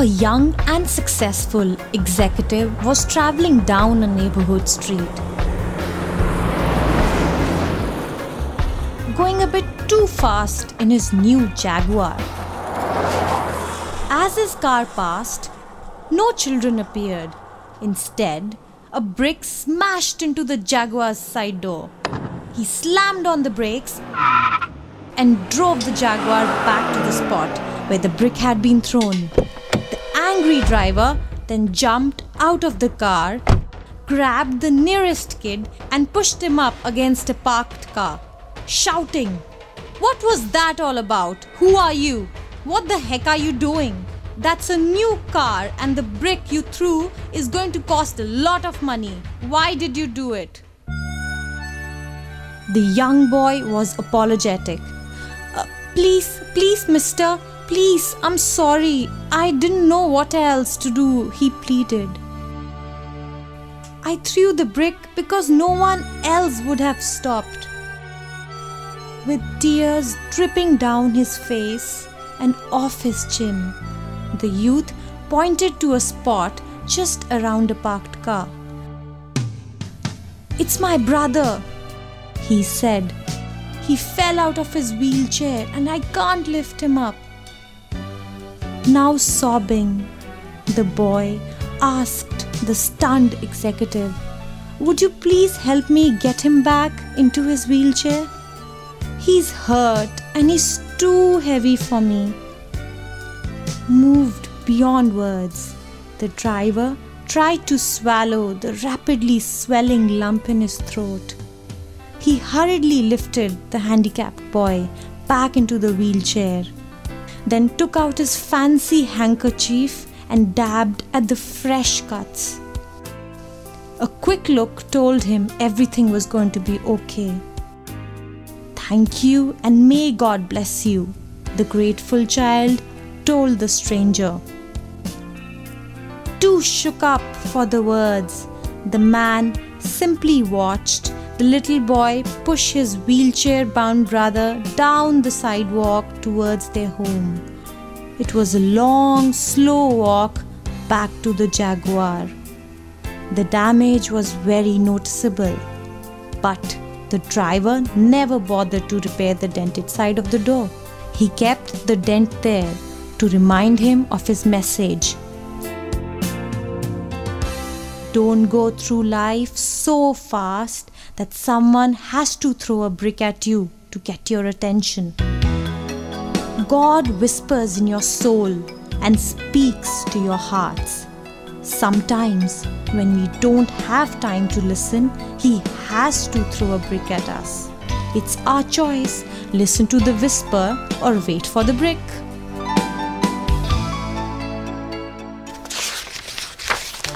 A young and successful executive was traveling down a neighborhood street. Going a bit too fast in his new Jaguar. As his car passed, no children appeared. Instead, a brick smashed into the Jaguar's side door. He slammed on the brakes and drove the Jaguar back to the spot where the brick had been thrown angry driver then jumped out of the car, grabbed the nearest kid, and pushed him up against a parked car, shouting, What was that all about? Who are you? What the heck are you doing? That's a new car, and the brick you threw is going to cost a lot of money. Why did you do it? The young boy was apologetic. Uh, please, please, mister, Please, I'm sorry. I didn't know what else to do, he pleaded. I threw the brick because no one else would have stopped. With tears dripping down his face and off his chin, the youth pointed to a spot just around a parked car. It's my brother, he said. He fell out of his wheelchair and I can't lift him up. Now sobbing, the boy asked the stunned executive, Would you please help me get him back into his wheelchair? He's hurt and he's too heavy for me. Moved beyond words, the driver tried to swallow the rapidly swelling lump in his throat. He hurriedly lifted the handicapped boy back into the wheelchair then took out his fancy handkerchief and dabbed at the fresh cuts. A quick look told him everything was going to be okay. Thank you and may God bless you, the grateful child told the stranger. Too shook up for the words, the man simply watched the little boy pushed his wheelchair bound brother down the sidewalk towards their home. It was a long, slow walk back to the Jaguar. The damage was very noticeable, but the driver never bothered to repair the dented side of the door. He kept the dent there to remind him of his message don't go through life so fast that someone has to throw a brick at you to get your attention. God whispers in your soul and speaks to your hearts. Sometimes, when we don't have time to listen, He has to throw a brick at us. It's our choice listen to the whisper or wait for the brick.